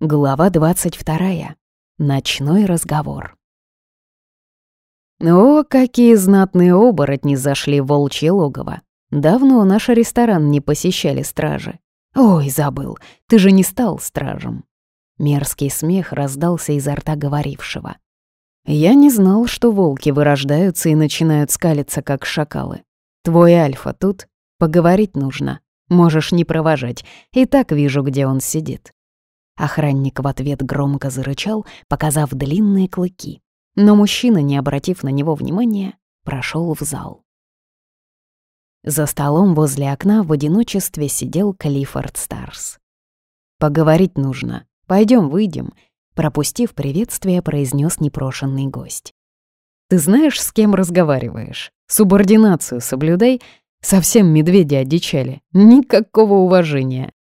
Глава 22. Ночной разговор. О, какие знатные оборотни зашли в волчье логово. Давно наш ресторан не посещали стражи. Ой, забыл, ты же не стал стражем. Мерзкий смех раздался изо рта говорившего. Я не знал, что волки вырождаются и начинают скалиться, как шакалы. Твой Альфа тут? Поговорить нужно. Можешь не провожать, и так вижу, где он сидит. Охранник в ответ громко зарычал, показав длинные клыки. Но мужчина, не обратив на него внимания, прошел в зал. За столом возле окна в одиночестве сидел Клиффорд Старс. «Поговорить нужно. Пойдем, выйдем», — пропустив приветствие, произнес непрошенный гость. «Ты знаешь, с кем разговариваешь? Субординацию соблюдай. Совсем медведи одичали. Никакого уважения.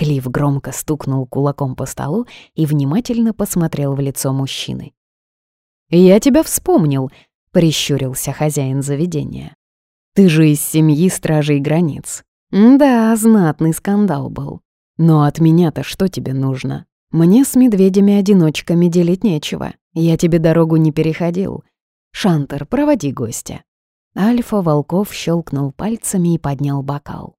Клифф громко стукнул кулаком по столу и внимательно посмотрел в лицо мужчины. «Я тебя вспомнил», — прищурился хозяин заведения. «Ты же из семьи стражей границ. Да, знатный скандал был. Но от меня-то что тебе нужно? Мне с медведями-одиночками делить нечего. Я тебе дорогу не переходил. Шантер, проводи гостя». Альфа Волков щелкнул пальцами и поднял бокал.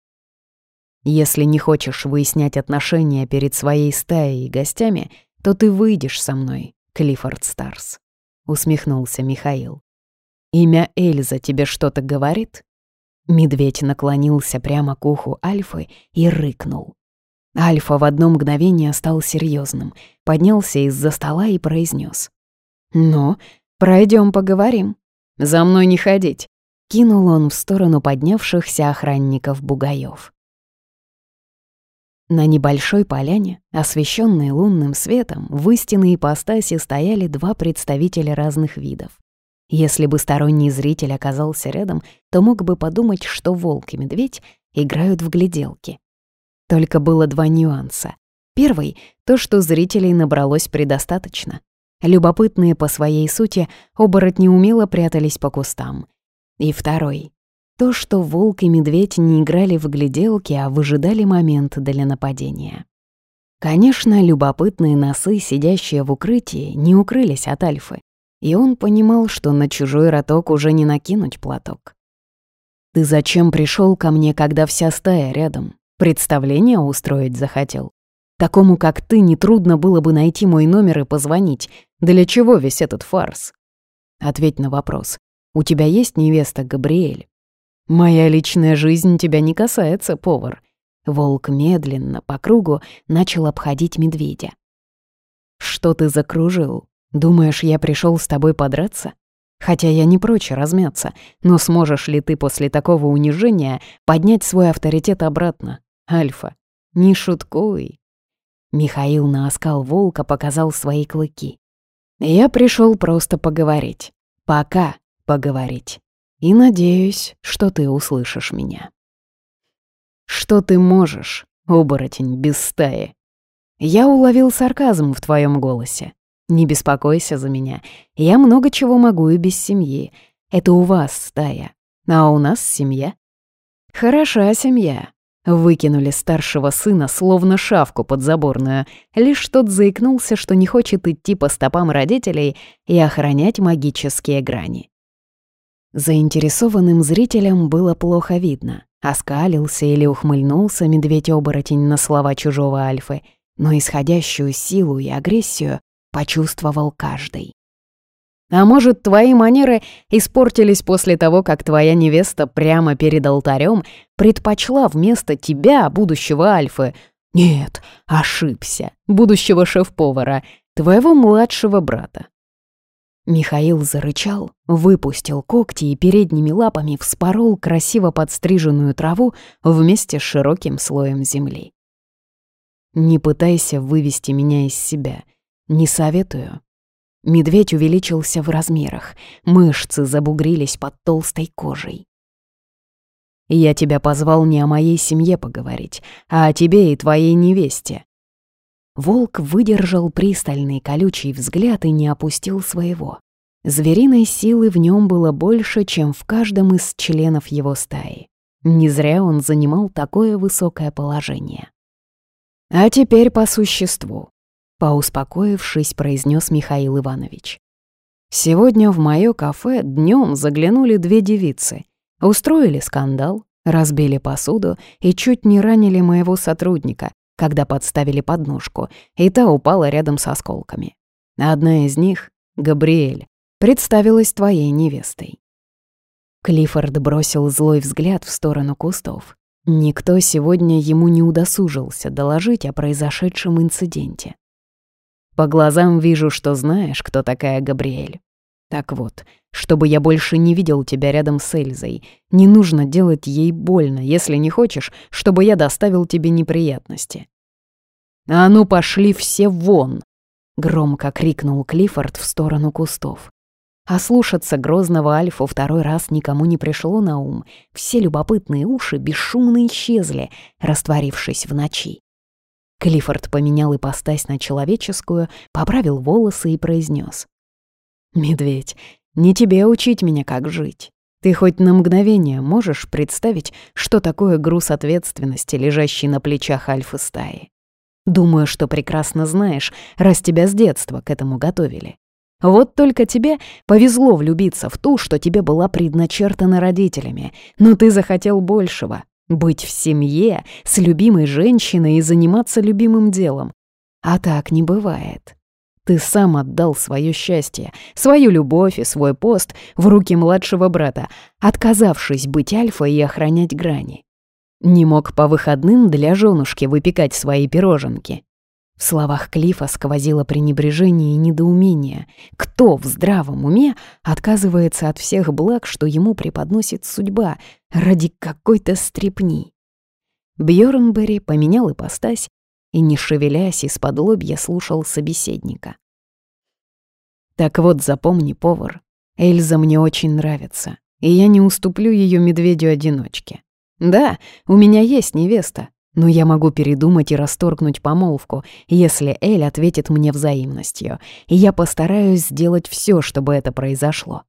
Если не хочешь выяснять отношения перед своей стаей и гостями, то ты выйдешь со мной, Клиффорд Старс», — усмехнулся Михаил. «Имя Эльза тебе что-то говорит?» Медведь наклонился прямо к уху Альфы и рыкнул. Альфа в одно мгновение стал серьезным, поднялся из-за стола и произнес: «Ну, пройдем поговорим. За мной не ходить», — кинул он в сторону поднявшихся охранников бугаев. На небольшой поляне, освещенной лунным светом, в истинной ипостаси стояли два представителя разных видов. Если бы сторонний зритель оказался рядом, то мог бы подумать, что волк и медведь играют в гляделки. Только было два нюанса. Первый — то, что зрителей набралось предостаточно. Любопытные по своей сути оборотни умело прятались по кустам. И второй то, что волк и медведь не играли в гляделки, а выжидали момент для нападения. Конечно, любопытные носы, сидящие в укрытии, не укрылись от Альфы, и он понимал, что на чужой роток уже не накинуть платок. «Ты зачем пришел ко мне, когда вся стая рядом? Представление устроить захотел? Такому, как ты, нетрудно было бы найти мой номер и позвонить. Для чего весь этот фарс?» Ответь на вопрос. «У тебя есть невеста Габриэль?» «Моя личная жизнь тебя не касается, повар». Волк медленно, по кругу, начал обходить медведя. «Что ты закружил? Думаешь, я пришел с тобой подраться? Хотя я не прочь размяться, но сможешь ли ты после такого унижения поднять свой авторитет обратно, Альфа? Не шуткуй». Михаил на оскал волка показал свои клыки. «Я пришел просто поговорить. Пока поговорить» и надеюсь, что ты услышишь меня. Что ты можешь, оборотень без стаи? Я уловил сарказм в твоем голосе. Не беспокойся за меня. Я много чего могу и без семьи. Это у вас стая, а у нас семья. Хороша семья. Выкинули старшего сына, словно шавку подзаборную. Лишь тот заикнулся, что не хочет идти по стопам родителей и охранять магические грани. Заинтересованным зрителям было плохо видно. Оскалился или ухмыльнулся медведь-оборотень на слова чужого Альфы, но исходящую силу и агрессию почувствовал каждый. «А может, твои манеры испортились после того, как твоя невеста прямо перед алтарем предпочла вместо тебя, будущего Альфы, нет, ошибся, будущего шеф-повара, твоего младшего брата, Михаил зарычал, выпустил когти и передними лапами вспорол красиво подстриженную траву вместе с широким слоем земли. «Не пытайся вывести меня из себя. Не советую». Медведь увеличился в размерах, мышцы забугрились под толстой кожей. «Я тебя позвал не о моей семье поговорить, а о тебе и твоей невесте. Волк выдержал пристальный колючий взгляд и не опустил своего. Звериной силы в нем было больше, чем в каждом из членов его стаи. Не зря он занимал такое высокое положение. А теперь по существу. Поуспокоившись, произнес Михаил Иванович. Сегодня в моё кафе днём заглянули две девицы. Устроили скандал, разбили посуду и чуть не ранили моего сотрудника, когда подставили подножку, и та упала рядом с осколками. Одна из них, Габриэль, представилась твоей невестой. Клиффорд бросил злой взгляд в сторону кустов. Никто сегодня ему не удосужился доложить о произошедшем инциденте. По глазам вижу, что знаешь, кто такая Габриэль. Так вот, чтобы я больше не видел тебя рядом с Эльзой, не нужно делать ей больно, если не хочешь, чтобы я доставил тебе неприятности. «А ну, пошли все вон!» — громко крикнул Клиффорд в сторону кустов. А слушаться грозного Альфу второй раз никому не пришло на ум. Все любопытные уши бесшумно исчезли, растворившись в ночи. Клиффорд поменял ипостась на человеческую, поправил волосы и произнес: «Медведь, не тебе учить меня, как жить. Ты хоть на мгновение можешь представить, что такое груз ответственности, лежащий на плечах альфы стаи? Думаю, что прекрасно знаешь, раз тебя с детства к этому готовили. Вот только тебе повезло влюбиться в ту, что тебе была предначертана родителями, но ты захотел большего, быть в семье, с любимой женщиной и заниматься любимым делом. А так не бывает. Ты сам отдал свое счастье, свою любовь и свой пост в руки младшего брата, отказавшись быть альфой и охранять грани. Не мог по выходным для женушки выпекать свои пироженки. В словах Клифа сквозило пренебрежение и недоумение. Кто в здравом уме отказывается от всех благ, что ему преподносит судьба, ради какой-то стрепни? Бьёрнбери поменял ипостась и, не шевелясь из-под лобья, слушал собеседника. «Так вот, запомни, повар, Эльза мне очень нравится, и я не уступлю ее медведю-одиночке. Да, у меня есть невеста, но я могу передумать и расторгнуть помолвку, если Эль ответит мне взаимностью, и я постараюсь сделать все, чтобы это произошло.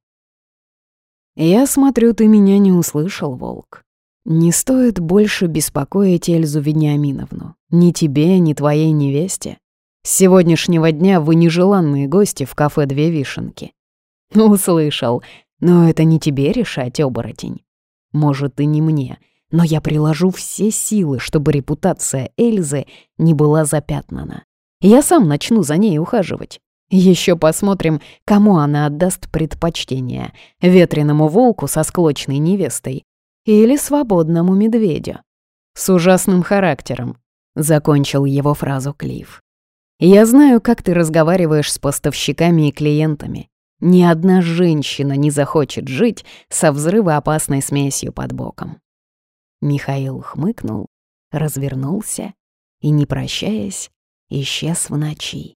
Я смотрю, ты меня не услышал, волк. Не стоит больше беспокоить Эльзу Вениаминовну. Ни тебе, ни твоей невесте. С сегодняшнего дня вы нежеланные гости в кафе «Две вишенки». Услышал. Но это не тебе решать, оборотень. Может, и не мне — но я приложу все силы, чтобы репутация Эльзы не была запятнана. Я сам начну за ней ухаживать. Еще посмотрим, кому она отдаст предпочтение — ветреному волку со склочной невестой или свободному медведю. С ужасным характером, — закончил его фразу Клифф. «Я знаю, как ты разговариваешь с поставщиками и клиентами. Ни одна женщина не захочет жить со взрывоопасной смесью под боком. Михаил хмыкнул, развернулся и, не прощаясь, исчез в ночи.